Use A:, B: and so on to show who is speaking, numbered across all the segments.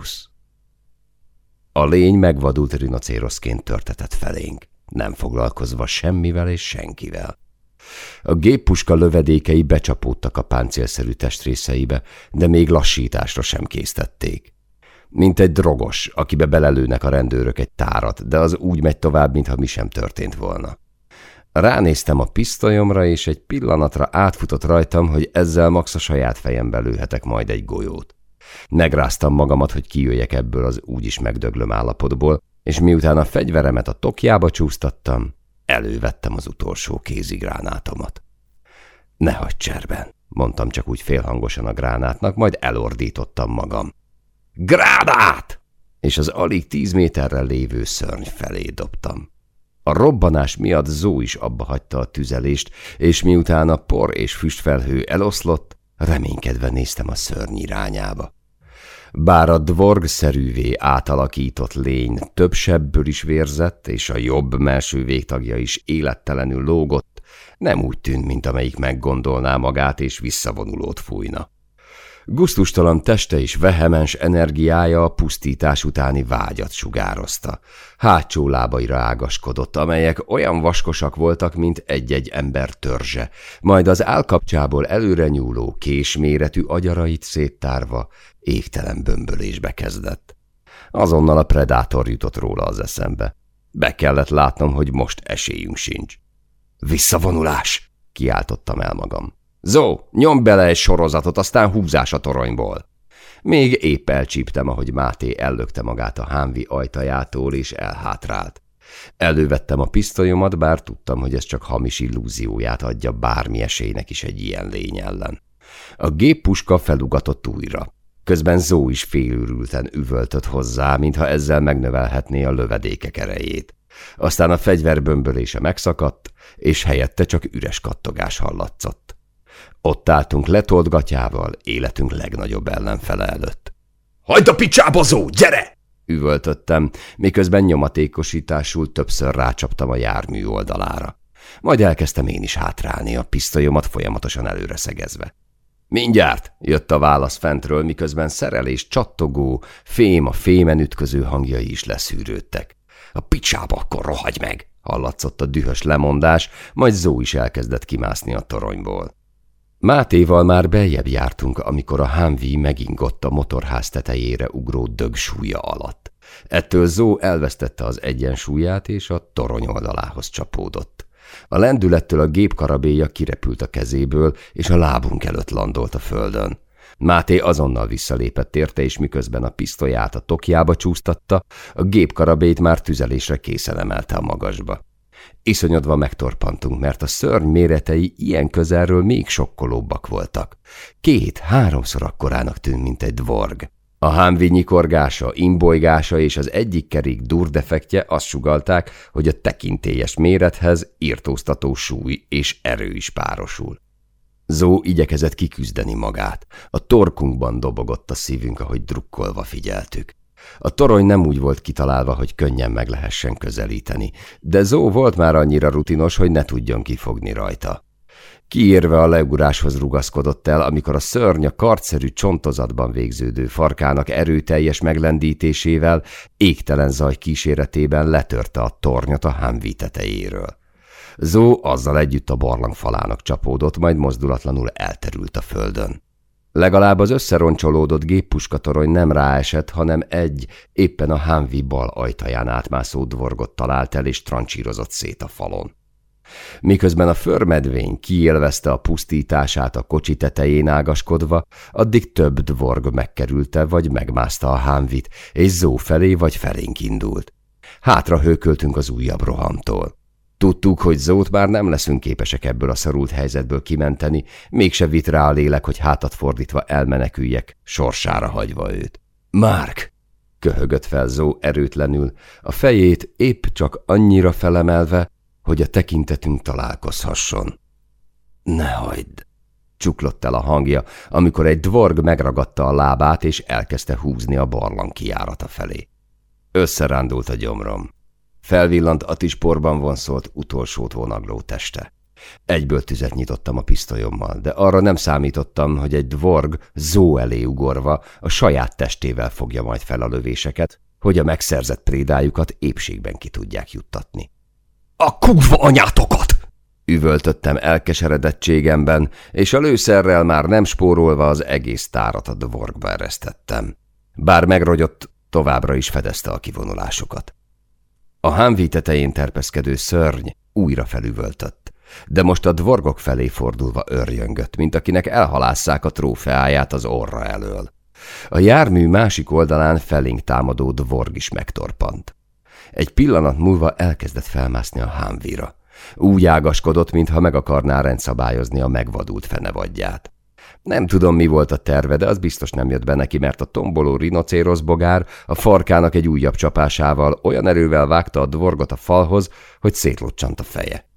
A: Bruce. A lény megvadult rinocéroszként törtetett felénk, nem foglalkozva semmivel és senkivel. A géppuska lövedékei becsapódtak a páncélszerű testrészeibe, de még lassításra sem késztették. Mint egy drogos, akibe belelőnek a rendőrök egy tárat, de az úgy megy tovább, mintha mi sem történt volna. Ránéztem a pisztolyomra, és egy pillanatra átfutott rajtam, hogy ezzel max a saját fejembe lőhetek majd egy golyót. Megráztam magamat, hogy kijöjjek ebből az úgyis megdöglöm állapotból, és miután a fegyveremet a tokjába csúsztattam, elővettem az utolsó kézigránátomat. Ne hagyd cserben, mondtam csak úgy félhangosan a gránátnak, majd elordítottam magam. Gránát! És az alig tíz méterrel lévő szörny felé dobtam. A robbanás miatt Zó is abba hagyta a tüzelést, és miután a por és füstfelhő eloszlott, reménykedve néztem a szörny irányába. Bár a dvorgszerűvé átalakított lény több sebből is vérzett, és a jobb melső végtagja is élettelenül lógott, nem úgy tűnt, mint amelyik meggondolná magát és visszavonulót fújna. Gusztustalan teste és vehemens energiája a pusztítás utáni vágyat sugározta. Hátsó lábaira ágaskodott, amelyek olyan vaskosak voltak, mint egy-egy ember törzse, majd az állkapcsából előre nyúló késméretű agyarait széttárva égtelen bömbölésbe kezdett. Azonnal a predátor jutott róla az eszembe. Be kellett látnom, hogy most esélyünk sincs. Visszavonulás! kiáltottam el magam. Zó, nyom bele egy sorozatot, aztán húzás a toronyból. Még épp elcsíptem, ahogy Máté ellökte magát a hámvi ajtajától, és elhátrált. Elővettem a pisztolyomat, bár tudtam, hogy ez csak hamis illúzióját adja bármi esélynek is egy ilyen lény ellen. A géppuska felugatott újra. Közben Zó is félőrülten üvöltött hozzá, mintha ezzel megnövelhetné a lövedékek erejét. Aztán a fegyver bömbölése megszakadt, és helyette csak üres kattogás hallatszott. Ott álltunk letolt gatyával, életünk legnagyobb ellenfele előtt. – Hagyd a picsába, Zó, gyere! – üvöltöttem, miközben nyomatékosításul többször rácsaptam a jármű oldalára. Majd elkezdtem én is hátrálni, a pisztolyomat folyamatosan előre szegezve. Mindjárt, jött a válasz fentről, miközben szerelés csattogó, fém a fémen ütköző hangjai is leszűrődtek. A picsába akkor rohagy meg, hallatszott a dühös lemondás, majd Zó is elkezdett kimászni a toronyból. Mátéval már beljebb jártunk, amikor a hámví megingott a motorház tetejére ugró dög súlya alatt. Ettől Zó elvesztette az egyensúlyát, és a torony oldalához csapódott. A lendülettől a gépkarabéja kirepült a kezéből, és a lábunk előtt landolt a földön. Máté azonnal visszalépett érte, és miközben a pisztolyát a tokjába csúsztatta, a gépkarabét már tüzelésre készen emelte a magasba. Iszonyodva megtorpantunk, mert a szörny méretei ilyen közelről még sokkolóbbak voltak. Két-háromszor akkorának tűnt, mint egy dvorg. A hámvi nyikorgása, imbolygása és az egyik kerék durdefektje azt sugalták, hogy a tekintélyes mérethez írtóztató súly és erő is párosul. Zó igyekezett kiküzdeni magát. A torkunkban dobogott a szívünk, ahogy drukkolva figyeltük. A torony nem úgy volt kitalálva, hogy könnyen meg lehessen közelíteni, de Zó volt már annyira rutinos, hogy ne tudjon kifogni rajta. Kiérve a leuguráshoz rugaszkodott el, amikor a szörny a kartszerű csontozatban végződő farkának erőteljes meglendítésével égtelen zaj kíséretében letörte a tornyot a hámvi tetejéről. Zó azzal együtt a barlang falának csapódott, majd mozdulatlanul elterült a földön. Legalább az összeroncsolódott géppuskatorony nem ráesett, hanem egy, éppen a hámvi bal ajtaján átmászó dvorgot talált el és trancsírozott szét a falon. Miközben a förmedvény kiélvezte a pusztítását a kocsi tetején ágaskodva, addig több dvorg megkerülte vagy megmászta a hámvit, és zó felé vagy felénk indult. Hátra hőköltünk az újabb rohamtól. Tudtuk, hogy Zót már nem leszünk képesek ebből a szorult helyzetből kimenteni, mégse vit rá a lélek, hogy hátat fordítva elmeneküljek, sorsára hagyva őt. Márk! köhögött fel Zó erőtlenül, a fejét épp csak annyira felemelve, hogy a tekintetünk találkozhasson. Ne hagyd! csuklott el a hangja, amikor egy dvorg megragadta a lábát, és elkezdte húzni a barlang kijárata felé. Összerándult a gyomrom. Felvillant a tisporban vonszolt utolsót vonagló teste. Egyből tüzet nyitottam a pisztolyommal, de arra nem számítottam, hogy egy dvorg zó elé ugorva a saját testével fogja majd fel a lövéseket, hogy a megszerzett prédájukat épségben ki tudják juttatni. – A kurva anyátokat! Üvöltöttem elkeseredettségemben, és a lőszerrel már nem spórolva az egész tárat a dvorgba eresztettem. Bár megrogyott, továbbra is fedezte a kivonulásokat. A hámví tetején terpeszkedő szörny újra felüvöltött, de most a dvorgok felé fordulva örjöngött, mint akinek elhalásszák a trófeáját az orra elől. A jármű másik oldalán felénk támadó dvorg is megtorpant. Egy pillanat múlva elkezdett felmászni a hámvíra. Úgy ágaskodott, mintha meg akarná rendszabályozni a megvadult fenevadját. Nem tudom, mi volt a terve, de az biztos nem jött be neki, mert a tomboló rinocérosz bogár a farkának egy újabb csapásával olyan erővel vágta a dvorgot a falhoz, hogy szétlocsant a feje.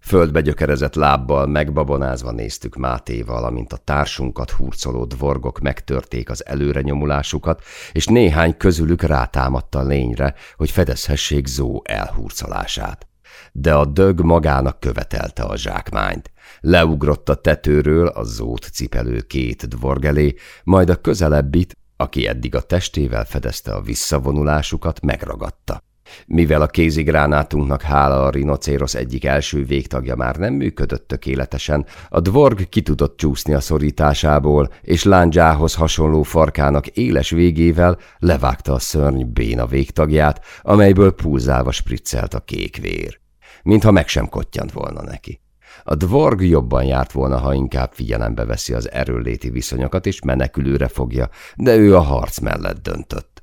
A: Földbe gyökerezett lábbal megbabonázva néztük Mátéval, amint a társunkat hurcoló dvorgok megtörték az előre nyomulásukat, és néhány közülük rátámadta a lényre, hogy fedezhessék Zó elhurcolását. De a dög magának követelte a zsákmányt. Leugrott a tetőről a zót cipelő két dvorg elé, majd a közelebbit, aki eddig a testével fedezte a visszavonulásukat, megragadta. Mivel a kézigránátunknak hála a rinocérosz egyik első végtagja már nem működött tökéletesen, a dvorg ki tudott csúszni a szorításából, és lándzsához hasonló farkának éles végével levágta a szörny béna végtagját, amelyből pulzálva spriccelt a kék vér. Mintha meg sem kottyant volna neki. A dvorg jobban járt volna, ha inkább figyelembe veszi az erőléti viszonyokat és menekülőre fogja, de ő a harc mellett döntött.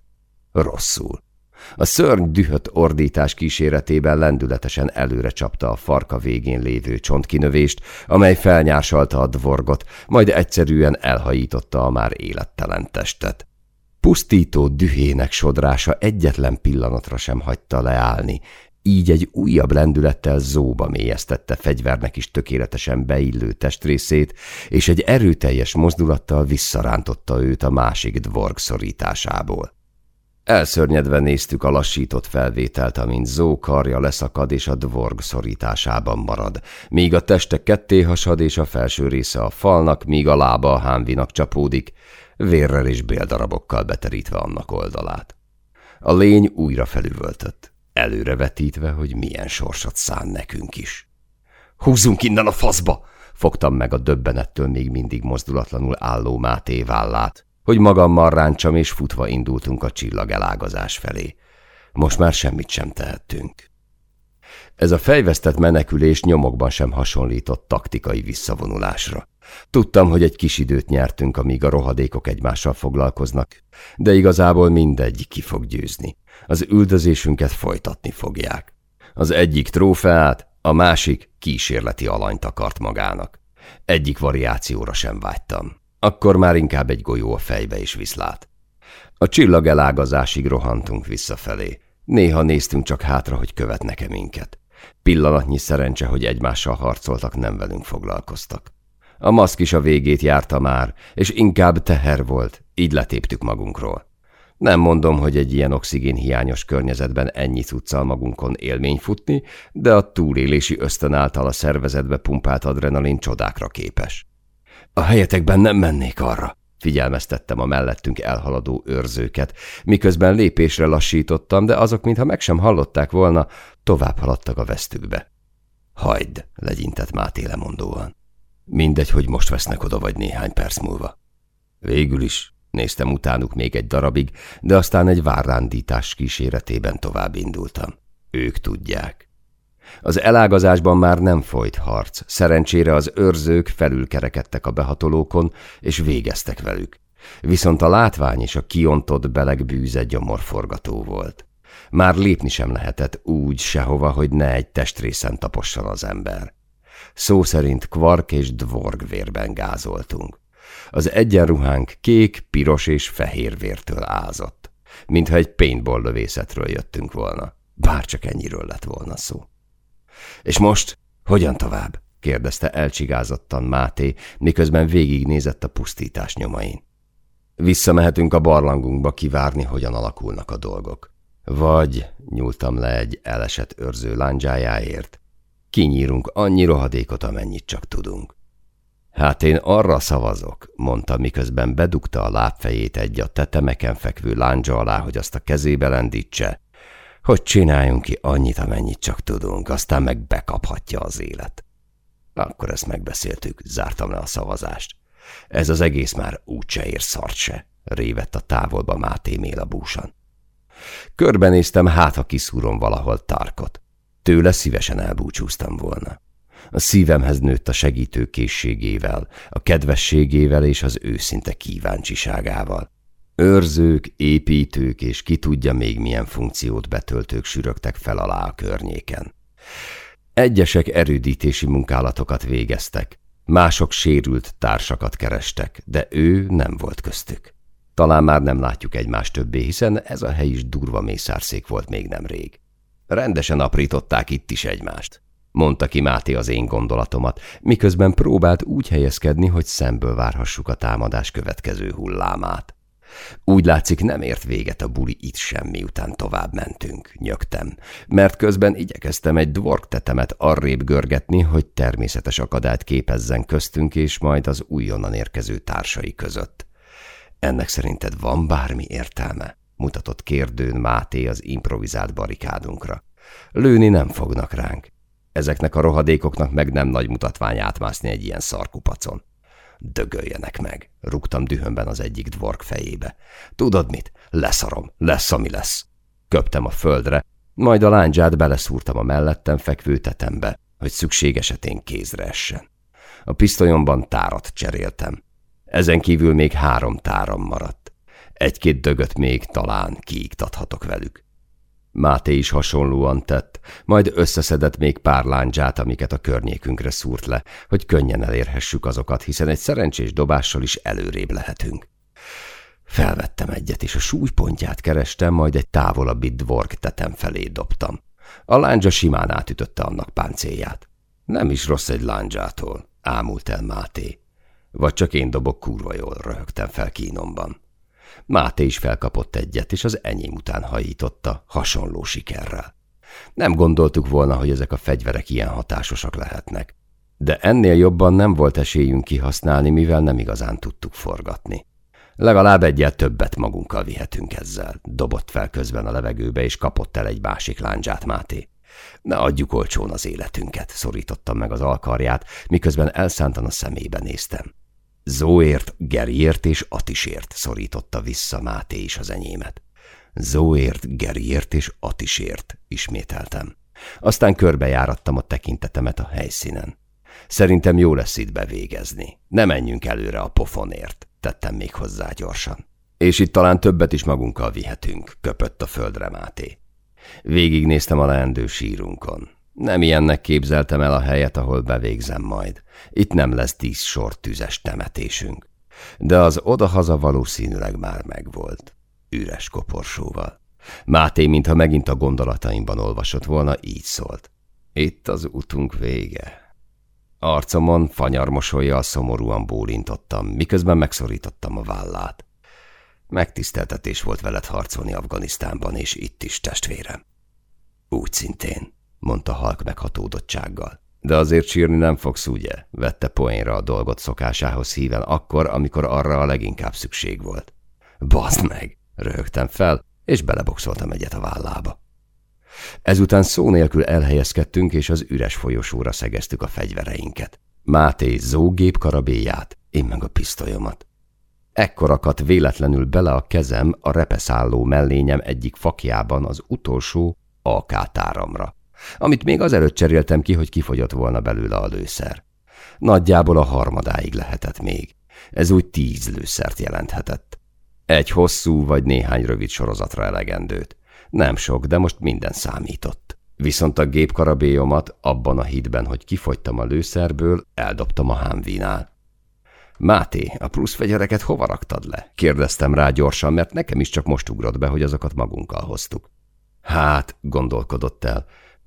A: Rosszul. A szörny dühött ordítás kíséretében lendületesen előre csapta a farka végén lévő csontkinövést, amely felnyársalta a dvorgot, majd egyszerűen elhajította a már élettelen testet. Pusztító dühének sodrása egyetlen pillanatra sem hagyta leállni, így egy újabb lendülettel zóba mélyeztette fegyvernek is tökéletesen beillő testrészét, és egy erőteljes mozdulattal visszarántotta őt a másik dvorg szorításából. Elszörnyedve néztük a lassított felvételt, amint Zó karja leszakad és a dvorg szorításában marad, míg a teste ketté hasad és a felső része a falnak, míg a lába a hámvinak csapódik, vérrel és béldarabokkal beterítve annak oldalát. A lény újra felüvöltött, előrevetítve, hogy milyen sorsot szán nekünk is. Húzzunk innen a faszba! Fogtam meg a döbbenettől még mindig mozdulatlanul álló Máté vállát hogy magammal ráncsam, és futva indultunk a csillagelágazás felé. Most már semmit sem tehettünk. Ez a fejvesztett menekülés nyomokban sem hasonlított taktikai visszavonulásra. Tudtam, hogy egy kis időt nyertünk, amíg a rohadékok egymással foglalkoznak, de igazából mindegy ki fog győzni. Az üldözésünket folytatni fogják. Az egyik trófeát, a másik kísérleti alanyt akart magának. Egyik variációra sem vágytam. Akkor már inkább egy golyó a fejbe is viszlát. A csillag elágazásig rohantunk visszafelé. Néha néztünk csak hátra, hogy követnek-e minket. Pillanatnyi szerencse, hogy egymással harcoltak, nem velünk foglalkoztak. A maszk is a végét járta már, és inkább teher volt, így letéptük magunkról. Nem mondom, hogy egy ilyen oxigénhiányos környezetben ennyi cuccal magunkon élmény futni, de a túlélési ösztön által a szervezetbe pumpált adrenalin csodákra képes. A helyetekben nem mennék arra, figyelmeztettem a mellettünk elhaladó őrzőket, miközben lépésre lassítottam, de azok, mintha meg sem hallották volna, tovább haladtak a vesztükbe. Hagyd, legyintett Máté lemondóan. Mindegy, hogy most vesznek oda vagy néhány perc múlva. Végül is néztem utánuk még egy darabig, de aztán egy várrándítás kíséretében tovább indultam. Ők tudják. Az elágazásban már nem folyt harc, szerencsére az őrzők felülkerekedtek a behatolókon, és végeztek velük. Viszont a látvány és a kiontott beleg bűze gyomorforgató volt. Már lépni sem lehetett úgy sehova, hogy ne egy testrészen taposson az ember. Szó szerint kvark és dvorg vérben gázoltunk. Az egyenruhánk kék, piros és fehér vértől ázott, mintha egy paintball lövészetről jöttünk volna. Bárcsak ennyiről lett volna szó. És most hogyan tovább? kérdezte elcsigázottan Máté, miközben végignézett a pusztítás nyomain. Visszamehetünk a barlangunkba kivárni, hogyan alakulnak a dolgok. Vagy nyúltam le egy elesett őrző lándzsájáért. Kinyírunk annyi rohadékot, amennyit csak tudunk. Hát én arra szavazok, mondta, miközben bedugta a lábfejét egy a tetemeken fekvő lándzsa alá, hogy azt a kezébe lendítse, hogy csináljunk ki annyit, amennyit csak tudunk, aztán meg bekaphatja az élet. Akkor ezt megbeszéltük, zártam le a szavazást. Ez az egész már úgyse ér szart se, révett a távolba Máté mélabúsan. Körbenéztem, hát ha kiszúrom valahol Tarkot. Tőle szívesen elbúcsúztam volna. A szívemhez nőtt a segítő készségével, a kedvességével és az őszinte kíváncsiságával. Őrzők, építők és ki tudja még milyen funkciót betöltők sürögtek fel alá a környéken. Egyesek erődítési munkálatokat végeztek, mások sérült társakat kerestek, de ő nem volt köztük. Talán már nem látjuk egymást többé, hiszen ez a hely is durva mészárszék volt még nemrég. Rendesen aprították itt is egymást, mondta ki Máté az én gondolatomat, miközben próbált úgy helyezkedni, hogy szemből várhassuk a támadás következő hullámát. Úgy látszik, nem ért véget a buli itt sem, miután tovább mentünk, nyögtem, mert közben igyekeztem egy dvork tetemet arrébb görgetni, hogy természetes akadályt képezzen köztünk és majd az újonnan érkező társai között. Ennek szerinted van bármi értelme? Mutatott kérdőn Máté az improvizált barikádunkra. Lőni nem fognak ránk. Ezeknek a rohadékoknak meg nem nagy mutatvány átmászni egy ilyen szarkupacon. Dögöljenek meg, rúgtam dühömben az egyik dvork fejébe. Tudod mit? Leszarom, lesz, ami lesz. Köptem a földre, majd a láncsát beleszúrtam a mellettem fekvő tetembe, hogy szükség esetén kézre essen. A pisztolyomban tárat cseréltem. Ezen kívül még három táram maradt. Egy-két dögöt még talán kiiktathatok velük. Máté is hasonlóan tett, majd összeszedett még pár láncsát, amiket a környékünkre szúrt le, hogy könnyen elérhessük azokat, hiszen egy szerencsés dobással is előrébb lehetünk. Felvettem egyet, és a súlypontját kerestem, majd egy távolabbi dvork tetem felé dobtam. A láncsa simán átütötte annak páncélját. Nem is rossz egy láncsától, ámult el Máté. Vagy csak én dobok kurva jól, röhögtem fel kínomban. Máté is felkapott egyet, és az enyém után hajította, hasonló sikerrel. Nem gondoltuk volna, hogy ezek a fegyverek ilyen hatásosak lehetnek. De ennél jobban nem volt esélyünk kihasználni, mivel nem igazán tudtuk forgatni. Legalább egyet többet magunkkal vihetünk ezzel, dobott fel közben a levegőbe, és kapott el egy másik láncsát Máté. Ne adjuk olcsón az életünket, szorítottam meg az alkarját, miközben elszántan a szemébe néztem. Zóért, Geriért és Atisért szorította vissza Máté is az enyémet. Zóért, Geriért és Atisért, ismételtem. Aztán körbejárattam a tekintetemet a helyszínen. Szerintem jó lesz itt bevégezni. Ne menjünk előre a pofonért, tettem még hozzá gyorsan. És itt talán többet is magunkkal vihetünk, köpött a földre Máté. Végignéztem a leendő sírunkon. Nem ilyennek képzeltem el a helyet, ahol bevégzem majd. Itt nem lesz tíz sor tüzes temetésünk. De az odahaza valószínűleg már megvolt. Üres koporsóval. Máté, mintha megint a gondolataimban olvasott volna, így szólt. Itt az utunk vége. Arcomon fanyarmosolyjal szomorúan bólintottam, miközben megszorítottam a vállát. Megtiszteltetés volt veled harcolni Afganisztánban, és itt is testvérem. Úgy szintén mondta halk meghatódottsággal. De azért sírni nem fogsz, ugye? Vette poénra a dolgot szokásához híven akkor, amikor arra a leginkább szükség volt. Bazd meg! Röhögtem fel, és beleboxoltam egyet a vállába. Ezután szó nélkül elhelyezkedtünk, és az üres folyosóra szegeztük a fegyvereinket. Máté zógép karabéját, én meg a pisztolyomat. Ekkor akadt véletlenül bele a kezem a repeszálló mellényem egyik fakjában az utolsó AK-táramra amit még azelőtt cseréltem ki, hogy kifogyott volna belőle a lőszer. Nagyjából a harmadáig lehetett még. Ez úgy tíz lőszert jelenthetett. Egy hosszú vagy néhány rövid sorozatra elegendőt. Nem sok, de most minden számított. Viszont a gépkarabélyomat abban a hitben, hogy kifogytam a lőszerből, eldobtam a hámvinál. Máté, a plusz fegyvereket hova raktad le? Kérdeztem rá gyorsan, mert nekem is csak most ugrott be, hogy azokat magunkkal hoztuk. Hát, gondolkodott el,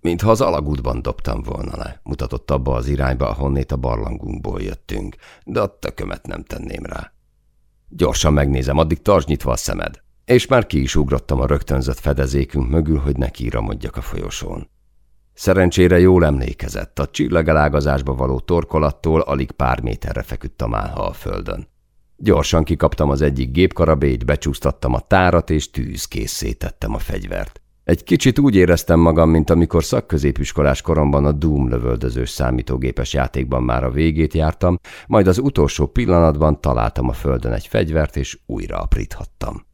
A: Mintha az alagútban dobtam volna le, mutatott abba az irányba, ahonnét a barlangunkból jöttünk, de a tökömet nem tenném rá. Gyorsan megnézem, addig tartsd nyitva a szemed. És már ki is ugrottam a rögtönzött fedezékünk mögül, hogy ne kíramodjak a folyosón. Szerencsére jól emlékezett, a csillagelágazásba való torkolattól alig pár méterre feküdt a málha a földön. Gyorsan kikaptam az egyik gépkarabét, becsúsztattam a tárat, és tűzkészé tettem a fegyvert. Egy kicsit úgy éreztem magam, mint amikor szakközépiskolás koromban a Doom lövöldözős számítógépes játékban már a végét jártam, majd az utolsó pillanatban találtam a földön egy fegyvert, és újra apríthattam.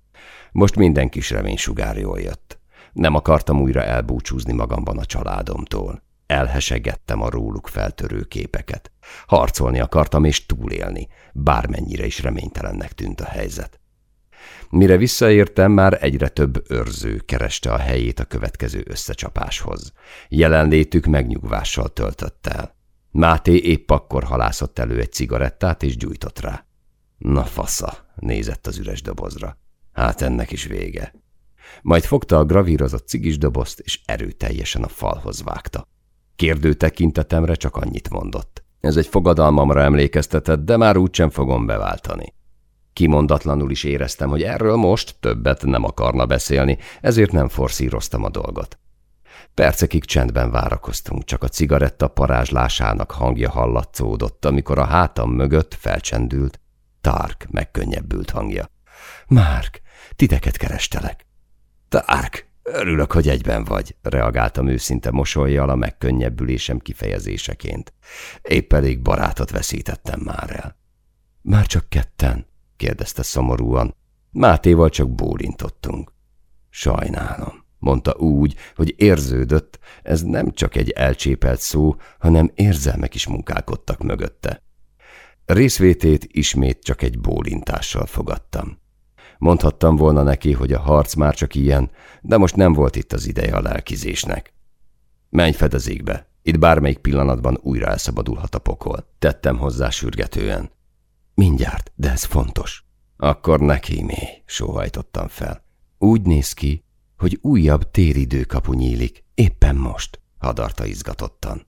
A: Most minden kis reménysugár jól jött. Nem akartam újra elbúcsúzni magamban a családomtól. Elhesegettem a róluk feltörő képeket. Harcolni akartam és túlélni, bármennyire is reménytelennek tűnt a helyzet. Mire visszaértem, már egyre több őrző kereste a helyét a következő összecsapáshoz. Jelenlétük megnyugvással töltött el. Máté épp akkor halászott elő egy cigarettát és gyújtott rá. Na fasza, nézett az üres dobozra. Hát ennek is vége. Majd fogta a gravírozott cigis dobozt, és erőteljesen a falhoz vágta. Kérdő tekintetemre csak annyit mondott. Ez egy fogadalmamra emlékeztetett, de már úgysem fogom beváltani. Kimondatlanul is éreztem, hogy erről most többet nem akarna beszélni, ezért nem forszíroztam a dolgot. Percekig csendben várakoztunk, csak a cigaretta parázslásának hangja hallatszódott, amikor a hátam mögött felcsendült Tark megkönnyebbült hangja. Márk, titeket kerestelek. Tark, örülök, hogy egyben vagy, reagáltam őszinte mosolyjal a megkönnyebbülésem kifejezéseként. Épp elég barátot veszítettem már el. Már csak ketten? Kérdezte szomorúan. Mátéval csak bólintottunk. Sajnálom, mondta úgy, hogy érződött, ez nem csak egy elcsépelt szó, hanem érzelmek is munkálkodtak mögötte. Részvétét ismét csak egy bólintással fogadtam. Mondhattam volna neki, hogy a harc már csak ilyen, de most nem volt itt az ideje a lelkizésnek. Menj fedezékbe, itt bármelyik pillanatban újra elszabadulhat a pokol. Tettem hozzá sürgetően. Mindjárt, de ez fontos. Akkor neki mély, sóhajtottam fel. Úgy néz ki, hogy újabb téridőkapu nyílik, éppen most, hadarta izgatottan.